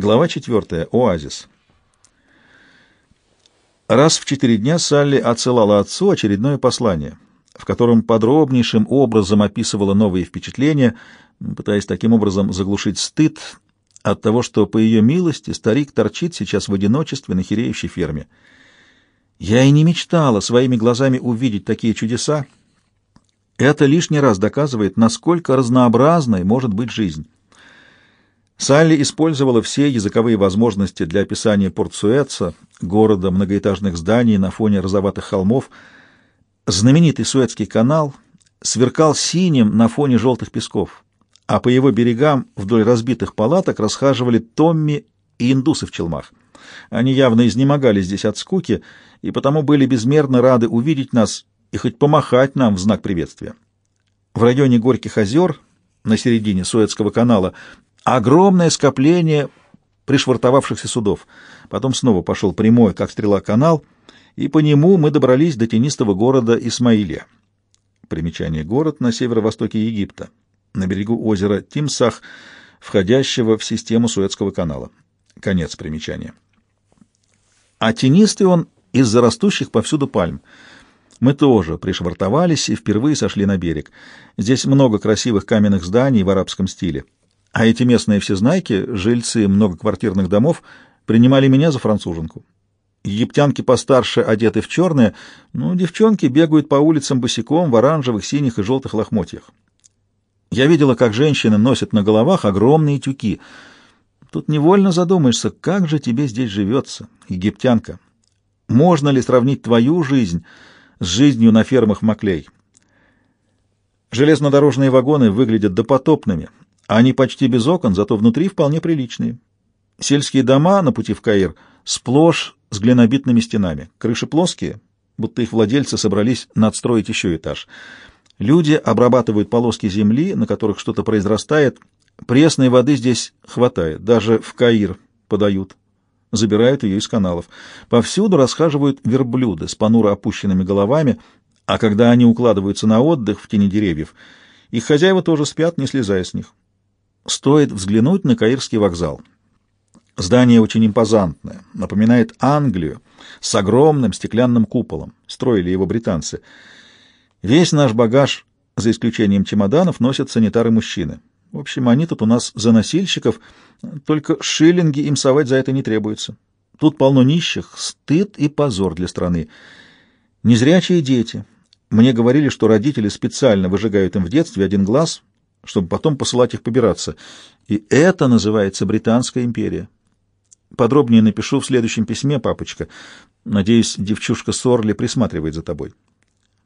Глава 4. Оазис. Раз в четыре дня Салли отсылала отцу очередное послание, в котором подробнейшим образом описывала новые впечатления, пытаясь таким образом заглушить стыд от того, что, по ее милости, старик торчит сейчас в одиночестве на хиреющей ферме. Я и не мечтала своими глазами увидеть такие чудеса. Это лишний раз доказывает, насколько разнообразной может быть жизнь. Салли использовала все языковые возможности для описания Порт-Суэца, города многоэтажных зданий на фоне розоватых холмов. Знаменитый Суэцкий канал сверкал синим на фоне желтых песков, а по его берегам вдоль разбитых палаток расхаживали Томми и индусы в челмах. Они явно изнемогали здесь от скуки и потому были безмерно рады увидеть нас и хоть помахать нам в знак приветствия. В районе Горьких озер, на середине Суэцкого канала, Огромное скопление пришвартовавшихся судов. Потом снова пошел прямой, как стрела, канал, и по нему мы добрались до тенистого города Исмаилия. Примечание. Город на северо-востоке Египта, на берегу озера Тимсах, входящего в систему Суэцкого канала. Конец примечания. А тенистый он из-за растущих повсюду пальм. Мы тоже пришвартовались и впервые сошли на берег. Здесь много красивых каменных зданий в арабском стиле. А эти местные всезнайки, жильцы многоквартирных домов, принимали меня за француженку. Египтянки постарше одеты в черное, но девчонки бегают по улицам босиком в оранжевых, синих и желтых лохмотьях. Я видела, как женщины носят на головах огромные тюки. Тут невольно задумаешься, как же тебе здесь живется, египтянка. Можно ли сравнить твою жизнь с жизнью на фермах Маклей? Железнодорожные вагоны выглядят допотопными, они почти без окон, зато внутри вполне приличные. Сельские дома на пути в Каир сплошь с глинобитными стенами. Крыши плоские, будто их владельцы собрались надстроить еще этаж. Люди обрабатывают полоски земли, на которых что-то произрастает. Пресной воды здесь хватает, даже в Каир подают. Забирают ее из каналов. Повсюду расхаживают верблюды с понуро опущенными головами, а когда они укладываются на отдых в тени деревьев, их хозяева тоже спят, не слезая с них стоит взглянуть на Каирский вокзал. Здание очень импозантное, напоминает Англию с огромным стеклянным куполом. Строили его британцы. Весь наш багаж, за исключением чемоданов, носят санитары-мужчины. В общем, они тут у нас за носильщиков, только шиллинги им совать за это не требуется. Тут полно нищих, стыд и позор для страны. Незрячие дети. Мне говорили, что родители специально выжигают им в детстве один глаз, чтобы потом посылать их побираться. И это называется Британская империя. Подробнее напишу в следующем письме, папочка. Надеюсь, девчушка Сорли присматривает за тобой.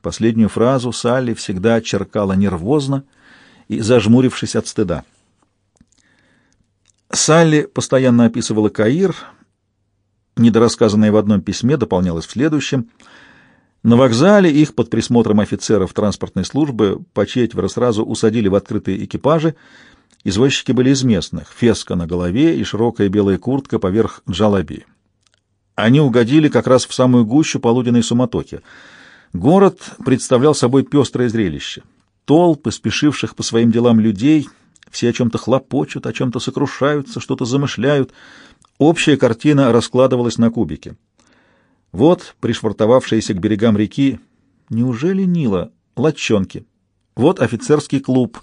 Последнюю фразу Салли всегда черкала нервозно и зажмурившись от стыда. Салли постоянно описывала Каир, недорассказанное в одном письме дополнялось в следующем — на вокзале их под присмотром офицеров транспортной службы по четверо сразу усадили в открытые экипажи. Извозчики были из местных, феска на голове и широкая белая куртка поверх джалаби. Они угодили как раз в самую гущу полуденной суматохи. Город представлял собой пестрое зрелище. Толпы, спешивших по своим делам людей, все о чем-то хлопочут, о чем-то сокрушаются, что-то замышляют. Общая картина раскладывалась на кубики. Вот пришвартовавшиеся к берегам реки, неужели Нила, лодчонки. Вот офицерский клуб.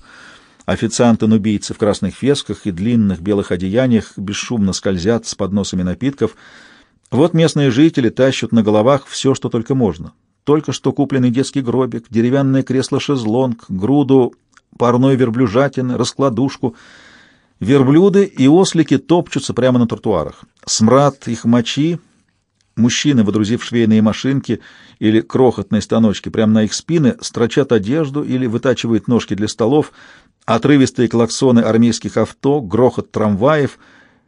Официанты-нубийцы в красных фесках и длинных белых одеяниях бесшумно скользят с подносами напитков. Вот местные жители тащат на головах все, что только можно. Только что купленный детский гробик, деревянное кресло-шезлонг, груду парной верблюжатины, раскладушку. Верблюды и ослики топчутся прямо на тротуарах. Смрад их мочи Мужчины, водрузив швейные машинки или крохотные станочки прямо на их спины, строчат одежду или вытачивают ножки для столов, отрывистые клаксоны армейских авто, грохот трамваев,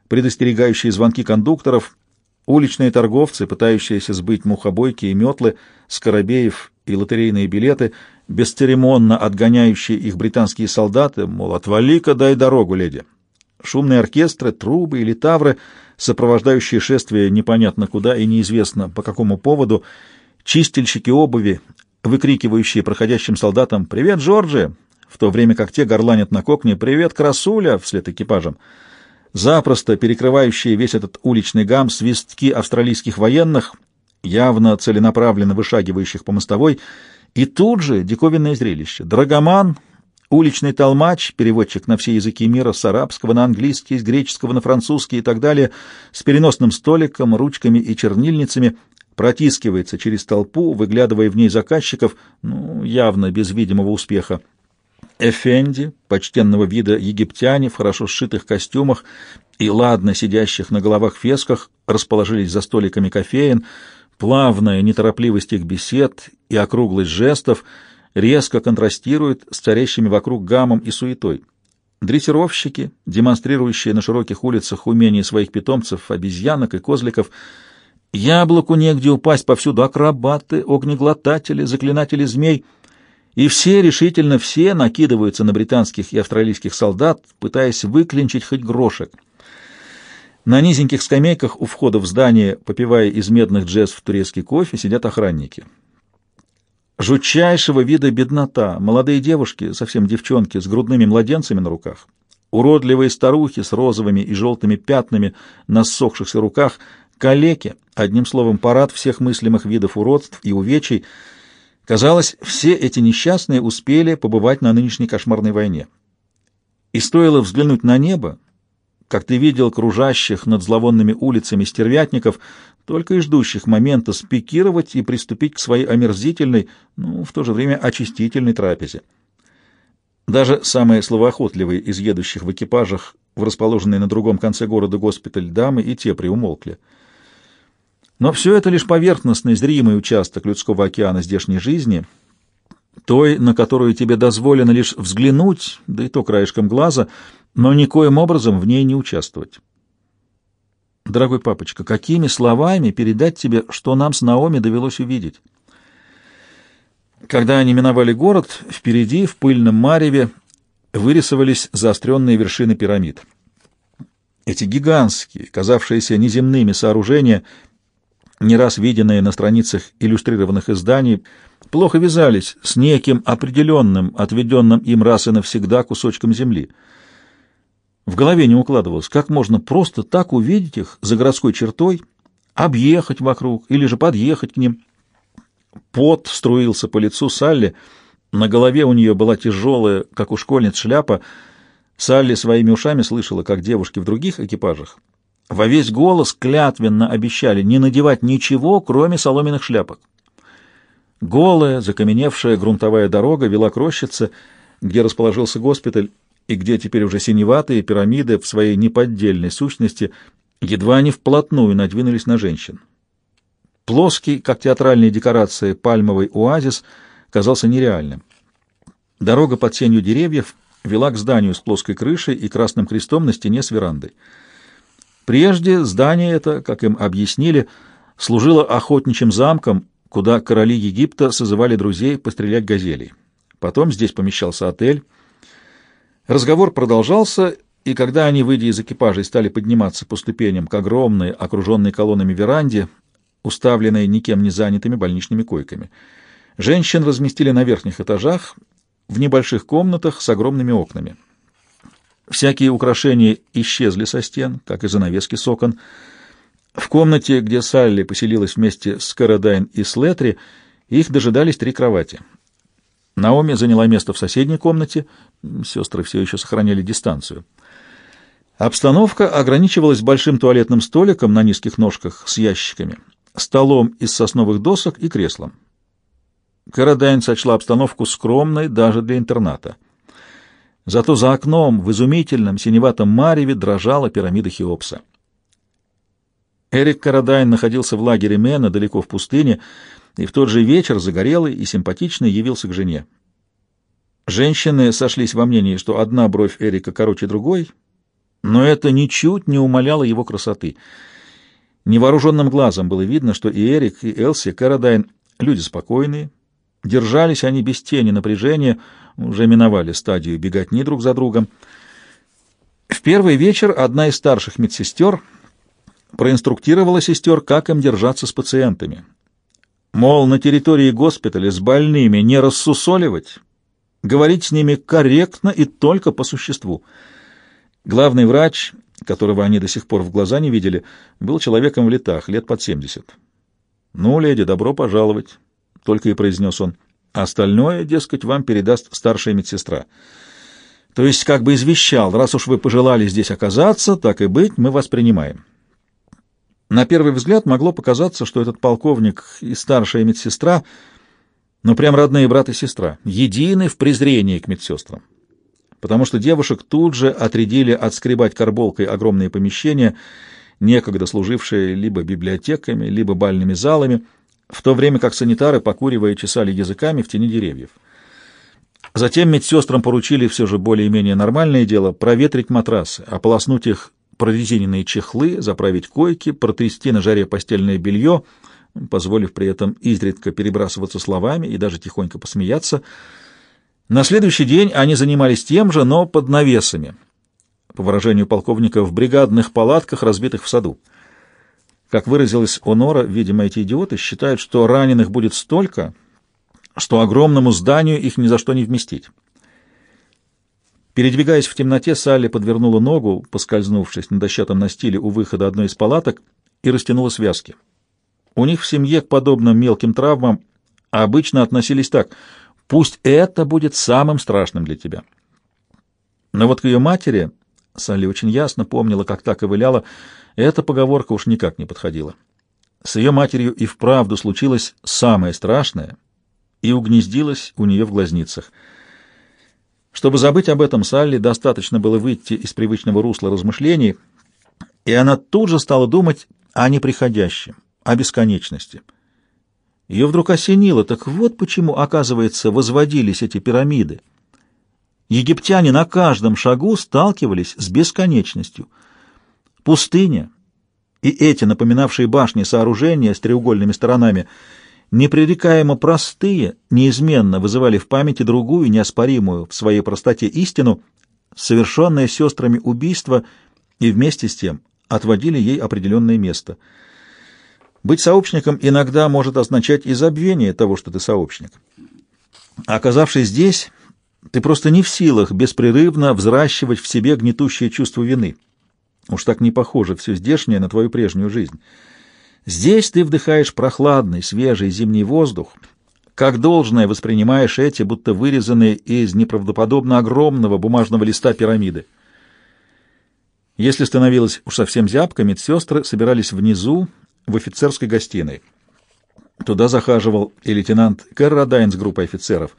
предостерегающие звонки кондукторов, уличные торговцы, пытающиеся сбыть мухобойки и метлы, скоробеев и лотерейные билеты, бесцеремонно отгоняющие их британские солдаты, мол, отвали-ка, дай дорогу, леди. Шумные оркестры, трубы или тавры — сопровождающие шествие непонятно куда и неизвестно по какому поводу, чистильщики обуви, выкрикивающие проходящим солдатам «Привет, Джорджи!», в то время как те горланят на кокне «Привет, красуля!» вслед экипажам. запросто перекрывающие весь этот уличный гам свистки австралийских военных, явно целенаправленно вышагивающих по мостовой, и тут же диковинное зрелище. Драгоман, уличный толмач, переводчик на все языки мира с арабского на английский, с греческого на французский и так далее, с переносным столиком, ручками и чернильницами, протискивается через толпу, выглядывая в ней заказчиков, ну, явно без видимого успеха. Эфенди, почтенного вида египтяне в хорошо сшитых костюмах и ладно сидящих на головах фесках, расположились за столиками кофеин, плавная неторопливость их бесед и округлость жестов резко контрастирует с царящими вокруг гамом и суетой. Дрессировщики, демонстрирующие на широких улицах умение своих питомцев, обезьянок и козликов, яблоку негде упасть, повсюду акробаты, огнеглотатели, заклинатели змей — и все, решительно все, накидываются на британских и австралийских солдат, пытаясь выклинчить хоть грошек. На низеньких скамейках у входа в здание, попивая из медных джезв турецкий кофе, сидят охранники. Жутчайшего вида беднота, молодые девушки, совсем девчонки, с грудными младенцами на руках, уродливые старухи с розовыми и желтыми пятнами на ссохшихся руках, калеки, одним словом, парад всех мыслимых видов уродств и увечий — Казалось, все эти несчастные успели побывать на нынешней кошмарной войне. И стоило взглянуть на небо, как ты видел кружащих над зловонными улицами стервятников, только и ждущих момента спикировать и приступить к своей омерзительной, ну, в то же время очистительной трапезе. Даже самые словоохотливые из едущих в экипажах в расположенный на другом конце города госпиталь дамы и те приумолкли — но все это лишь поверхностный, зримый участок людского океана здешней жизни, той, на которую тебе дозволено лишь взглянуть, да и то краешком глаза, но никоим образом в ней не участвовать. Дорогой папочка, какими словами передать тебе, что нам с Наоми довелось увидеть? Когда они миновали город, впереди, в пыльном мареве, вырисовались заостренные вершины пирамид. Эти гигантские, казавшиеся неземными сооружения — не раз виденные на страницах иллюстрированных изданий, плохо вязались с неким определенным, отведенным им раз и навсегда кусочком земли. В голове не укладывалось, как можно просто так увидеть их за городской чертой, объехать вокруг или же подъехать к ним. Пот струился по лицу Салли, на голове у нее была тяжелая, как у школьниц, шляпа. Салли своими ушами слышала, как девушки в других экипажах во весь голос клятвенно обещали не надевать ничего, кроме соломенных шляпок. Голая, закаменевшая грунтовая дорога вела к рощице, где расположился госпиталь, и где теперь уже синеватые пирамиды в своей неподдельной сущности едва не вплотную надвинулись на женщин. Плоский, как театральные декорации, пальмовый оазис казался нереальным. Дорога под сенью деревьев вела к зданию с плоской крышей и красным крестом на стене с верандой. Прежде здание это, как им объяснили, служило охотничьим замком, куда короли Египта созывали друзей пострелять газелей. Потом здесь помещался отель. Разговор продолжался, и когда они, выйдя из экипажей, стали подниматься по ступеням к огромной, окруженной колоннами веранде, уставленной никем не занятыми больничными койками, женщин разместили на верхних этажах в небольших комнатах с огромными окнами. Всякие украшения исчезли со стен, как и занавески с окон. В комнате, где Салли поселилась вместе с Карадайн и Слетри, их дожидались три кровати. Наоми заняла место в соседней комнате, сестры все еще сохраняли дистанцию. Обстановка ограничивалась большим туалетным столиком на низких ножках с ящиками, столом из сосновых досок и креслом. Карадайн сочла обстановку скромной даже для интерната — Зато за окном в изумительном синеватом мареве дрожала пирамида Хеопса. Эрик Карадайн находился в лагере Мена далеко в пустыне, и в тот же вечер загорелый и симпатичный явился к жене. Женщины сошлись во мнении, что одна бровь Эрика короче другой, но это ничуть не умаляло его красоты. Невооруженным глазом было видно, что и Эрик, и Элси Карадайн — люди спокойные, держались они без тени напряжения — уже миновали стадию беготни друг за другом. В первый вечер одна из старших медсестер проинструктировала сестер, как им держаться с пациентами. Мол, на территории госпиталя с больными не рассусоливать, говорить с ними корректно и только по существу. Главный врач, которого они до сих пор в глаза не видели, был человеком в летах, лет под семьдесят. «Ну, леди, добро пожаловать», — только и произнес он. «Остальное, дескать, вам передаст старшая медсестра». То есть как бы извещал, раз уж вы пожелали здесь оказаться, так и быть, мы вас принимаем. На первый взгляд могло показаться, что этот полковник и старшая медсестра, ну прям родные брат и сестра, едины в презрении к медсестрам. Потому что девушек тут же отрядили отскребать карболкой огромные помещения, некогда служившие либо библиотеками, либо бальными залами, в то время как санитары, покуривая, чесали языками в тени деревьев. Затем медсестрам поручили все же более-менее нормальное дело проветрить матрасы, ополоснуть их прорезиненные чехлы, заправить койки, протрясти на жаре постельное белье, позволив при этом изредка перебрасываться словами и даже тихонько посмеяться. На следующий день они занимались тем же, но под навесами, по выражению полковника, в бригадных палатках, разбитых в саду. Как выразилась Онора, видимо, эти идиоты считают, что раненых будет столько, что огромному зданию их ни за что не вместить. Передвигаясь в темноте, Салли подвернула ногу, поскользнувшись на дощатом настиле у выхода одной из палаток, и растянула связки. У них в семье к подобным мелким травмам обычно относились так «пусть это будет самым страшным для тебя». Но вот к ее матери, Салли очень ясно помнила, как так ковыляла, эта поговорка уж никак не подходила. С ее матерью и вправду случилось самое страшное, и угнездилась у нее в глазницах. Чтобы забыть об этом, Салли достаточно было выйти из привычного русла размышлений, и она тут же стала думать о неприходящем, о бесконечности. Ее вдруг осенило, так вот почему, оказывается, возводились эти пирамиды. Египтяне на каждом шагу сталкивались с бесконечностью. Пустыня и эти, напоминавшие башни сооружения с треугольными сторонами, непререкаемо простые, неизменно вызывали в памяти другую, неоспоримую в своей простоте истину, совершенное сестрами убийство, и вместе с тем отводили ей определенное место. Быть сообщником иногда может означать и забвение того, что ты сообщник. Оказавшись здесь, ты просто не в силах беспрерывно взращивать в себе гнетущее чувство вины. Уж так не похоже все здешнее на твою прежнюю жизнь. Здесь ты вдыхаешь прохладный, свежий зимний воздух, как должное воспринимаешь эти, будто вырезанные из неправдоподобно огромного бумажного листа пирамиды. Если становилось уж совсем зябко, медсестры собирались внизу, в офицерской гостиной. Туда захаживал и лейтенант Кэрродайн с группой офицеров.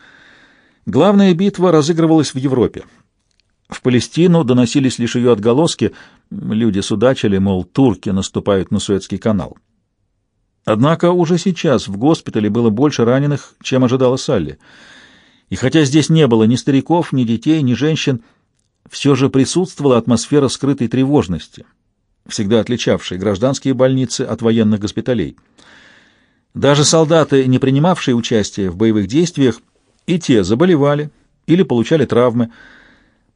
Главная битва разыгрывалась в Европе. В Палестину доносились лишь ее отголоски, люди судачили, мол, турки наступают на Суэцкий канал. Однако уже сейчас в госпитале было больше раненых, чем ожидала Салли. И хотя здесь не было ни стариков, ни детей, ни женщин, все же присутствовала атмосфера скрытой тревожности, всегда отличавшей гражданские больницы от военных госпиталей. Даже солдаты, не принимавшие участие в боевых действиях, и те заболевали или получали травмы.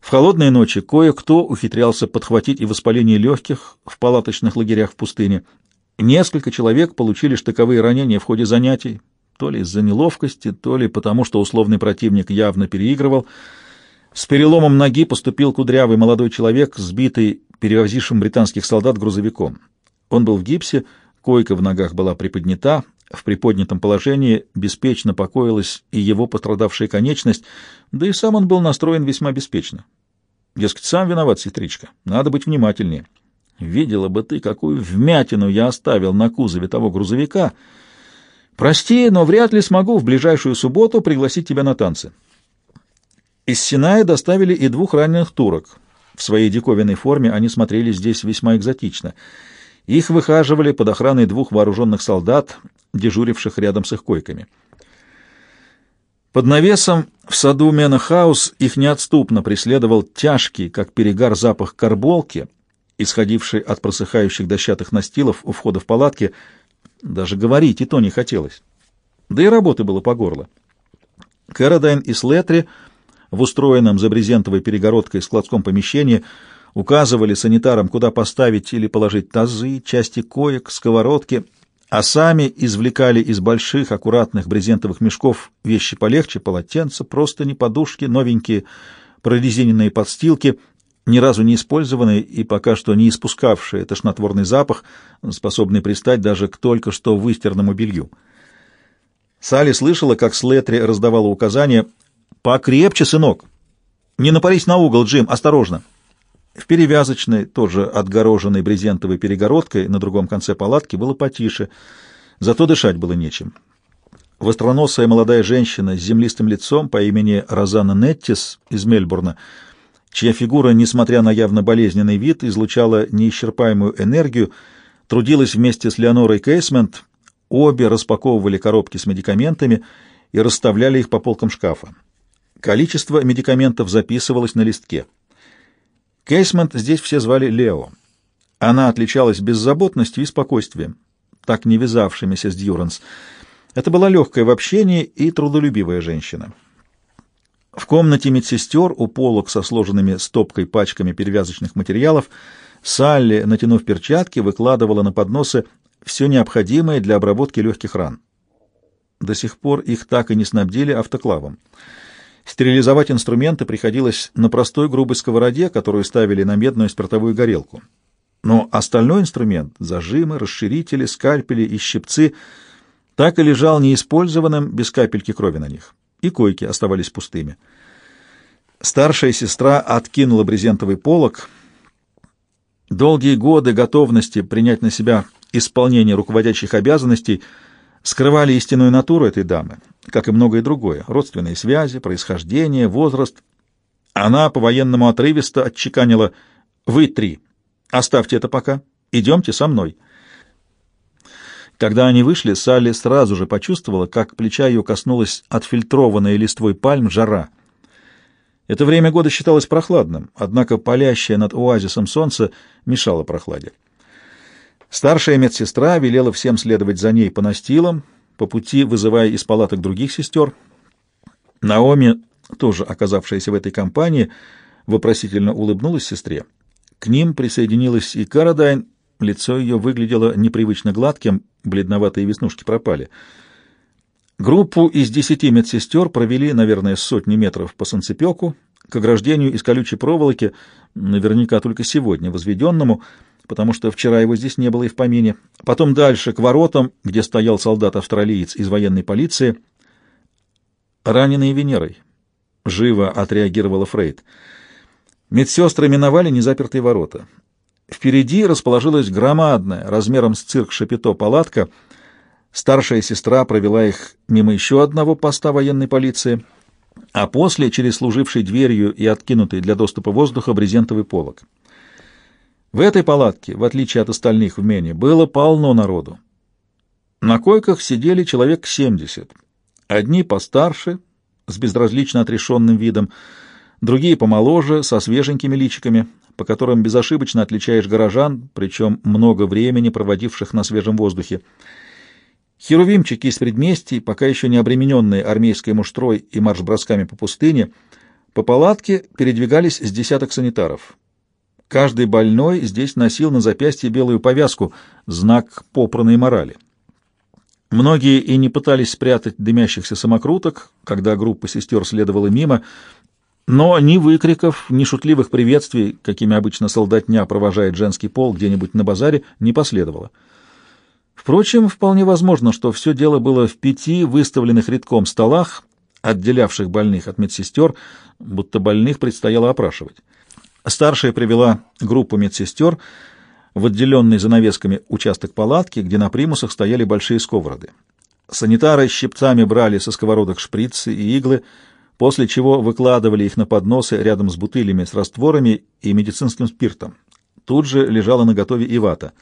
В холодные ночи кое-кто ухитрялся подхватить и воспаление легких в палаточных лагерях в пустыне – Несколько человек получили штыковые ранения в ходе занятий, то ли из-за неловкости, то ли потому, что условный противник явно переигрывал. С переломом ноги поступил кудрявый молодой человек, сбитый перевозившим британских солдат грузовиком. Он был в гипсе, койка в ногах была приподнята, в приподнятом положении беспечно покоилась и его пострадавшая конечность, да и сам он был настроен весьма беспечно. Дескать, сам виноват, сестричка, надо быть внимательнее. Видела бы ты, какую вмятину я оставил на кузове того грузовика. Прости, но вряд ли смогу в ближайшую субботу пригласить тебя на танцы. Из Синая доставили и двух раненых турок. В своей диковинной форме они смотрелись здесь весьма экзотично. Их выхаживали под охраной двух вооруженных солдат, дежуривших рядом с их койками. Под навесом в саду Менахаус их неотступно преследовал тяжкий, как перегар, запах карболки — исходивший от просыхающих дощатых настилов у входа в палатки, даже говорить и то не хотелось. Да и работы было по горло. Кэродайн и Слетри в устроенном за брезентовой перегородкой складском помещении указывали санитарам, куда поставить или положить тазы, части коек, сковородки, а сами извлекали из больших аккуратных брезентовых мешков вещи полегче, полотенца, просто не подушки, новенькие прорезиненные подстилки ни разу не использованные и пока что не испускавшие тошнотворный запах, способный пристать даже к только что выстиранному белью. Салли слышала, как Слетри раздавала указания «Покрепче, сынок! Не напарись на угол, Джим, осторожно!» В перевязочной, тоже отгороженной брезентовой перегородкой на другом конце палатки было потише, зато дышать было нечем. Востроносая молодая женщина с землистым лицом по имени Розанна Неттис из Мельбурна, чья фигура, несмотря на явно болезненный вид, излучала неисчерпаемую энергию, трудилась вместе с Леонорой Кейсмент, обе распаковывали коробки с медикаментами и расставляли их по полкам шкафа. Количество медикаментов записывалось на листке. Кейсмент здесь все звали Лео. Она отличалась беззаботностью и спокойствием, так не вязавшимися с Дьюранс. Это была легкая в общении и трудолюбивая женщина. В комнате медсестер у полок со сложенными стопкой пачками перевязочных материалов Салли, натянув перчатки, выкладывала на подносы все необходимое для обработки легких ран. До сих пор их так и не снабдили автоклавом. Стерилизовать инструменты приходилось на простой грубой сковороде, которую ставили на медную спиртовую горелку. Но остальной инструмент — зажимы, расширители, скальпели и щипцы — так и лежал неиспользованным без капельки крови на них, и койки оставались пустыми. Старшая сестра откинула брезентовый полог. Долгие годы готовности принять на себя исполнение руководящих обязанностей — скрывали истинную натуру этой дамы, как и многое другое, родственные связи, происхождение, возраст. Она по-военному отрывисто отчеканила «Вы три, оставьте это пока, идемте со мной». Когда они вышли, Салли сразу же почувствовала, как плеча ее коснулась отфильтрованная листвой пальм жара. Это время года считалось прохладным, однако палящее над оазисом солнце мешало прохладе. Старшая медсестра велела всем следовать за ней по настилам, по пути вызывая из палаток других сестер. Наоми, тоже оказавшаяся в этой компании, вопросительно улыбнулась сестре. К ним присоединилась и Карадайн, лицо ее выглядело непривычно гладким, бледноватые веснушки пропали. Группу из десяти медсестер провели, наверное, сотни метров по санцепеку, к ограждению из колючей проволоки, наверняка только сегодня возведенному, потому что вчера его здесь не было и в помине. Потом дальше, к воротам, где стоял солдат-австралиец из военной полиции. «Раненый Венерой», — живо отреагировала Фрейд. Медсестры миновали незапертые ворота. Впереди расположилась громадная, размером с цирк Шапито, палатка. Старшая сестра провела их мимо еще одного поста военной полиции, а после через служивший дверью и откинутый для доступа воздуха брезентовый полог. В этой палатке, в отличие от остальных в Мене, было полно народу. На койках сидели человек семьдесят. Одни постарше, с безразлично отрешенным видом, другие помоложе, со свеженькими личиками, по которым безошибочно отличаешь горожан, причем много времени проводивших на свежем воздухе. Херувимчики из предместий, пока еще не обремененные армейской муштрой и марш-бросками по пустыне, по палатке передвигались с десяток санитаров. Каждый больной здесь носил на запястье белую повязку, знак попранной морали. Многие и не пытались спрятать дымящихся самокруток, когда группа сестер следовала мимо, но ни выкриков, ни шутливых приветствий, какими обычно солдатня провожает женский пол где-нибудь на базаре, не последовало. Впрочем, вполне возможно, что все дело было в пяти выставленных редком столах, отделявших больных от медсестер, будто больных предстояло опрашивать. Старшая привела группу медсестер в отделенный занавесками участок палатки, где на примусах стояли большие сковороды. Санитары щипцами брали со сковородок шприцы и иглы, после чего выкладывали их на подносы рядом с бутылями с растворами и медицинским спиртом. Тут же лежала наготове и вата.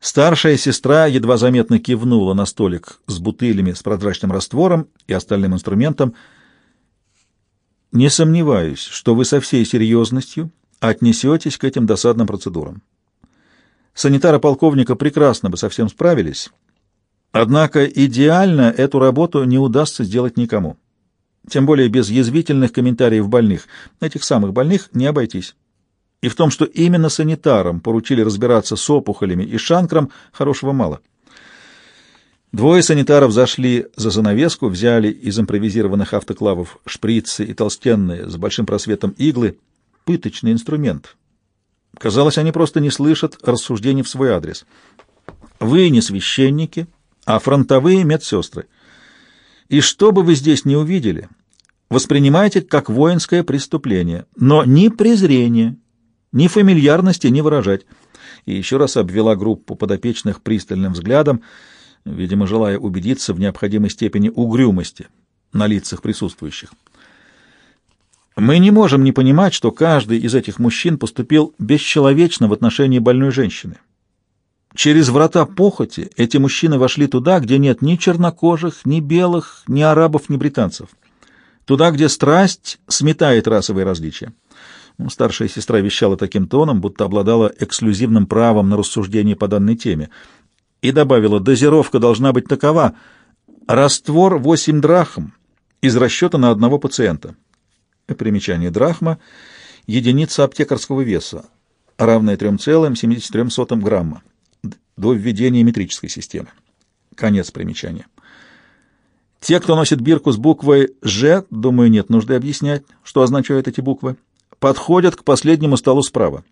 Старшая сестра едва заметно кивнула на столик с бутылями с прозрачным раствором и остальным инструментом — не сомневаюсь, что вы со всей серьезностью отнесетесь к этим досадным процедурам. Санитары полковника прекрасно бы со всем справились, однако идеально эту работу не удастся сделать никому. Тем более без язвительных комментариев больных. Этих самых больных не обойтись. И в том, что именно санитарам поручили разбираться с опухолями и шанкром, хорошего мало. Двое санитаров зашли за занавеску, взяли из импровизированных автоклавов шприцы и толстенные с большим просветом иглы, пыточный инструмент. Казалось, они просто не слышат рассуждений в свой адрес. Вы не священники, а фронтовые медсестры. И что бы вы здесь не увидели, воспринимайте как воинское преступление, но ни презрения, ни фамильярности не выражать. И еще раз обвела группу подопечных пристальным взглядом, видимо, желая убедиться в необходимой степени угрюмости на лицах присутствующих. Мы не можем не понимать, что каждый из этих мужчин поступил бесчеловечно в отношении больной женщины. Через врата похоти эти мужчины вошли туда, где нет ни чернокожих, ни белых, ни арабов, ни британцев. Туда, где страсть сметает расовые различия. Ну, старшая сестра вещала таким тоном, будто обладала эксклюзивным правом на рассуждение по данной теме, и добавила, дозировка должна быть такова — Раствор 8 драхм из расчета на одного пациента. Примечание драхма — единица аптекарского веса, равная 3,73 грамма до введения метрической системы. Конец примечания. Те, кто носит бирку с буквой «Ж», думаю, нет нужды объяснять, что означают эти буквы, подходят к последнему столу справа.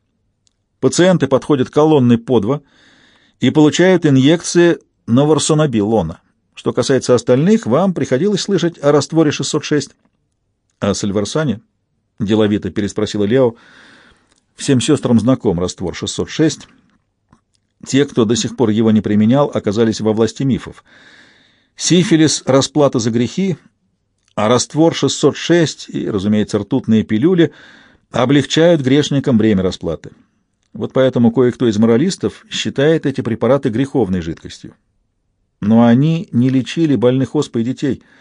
Пациенты подходят колонной по два и получают инъекции новорсонобилона. Что касается остальных, вам приходилось слышать о растворе 606. — О Сальварсане? — деловито переспросила Лео. — Всем сестрам знаком раствор 606. Те, кто до сих пор его не применял, оказались во власти мифов. Сифилис — расплата за грехи, а раствор 606 и, разумеется, ртутные пилюли облегчают грешникам бремя расплаты. Вот поэтому кое-кто из моралистов считает эти препараты греховной жидкостью но они не лечили больных оспой детей —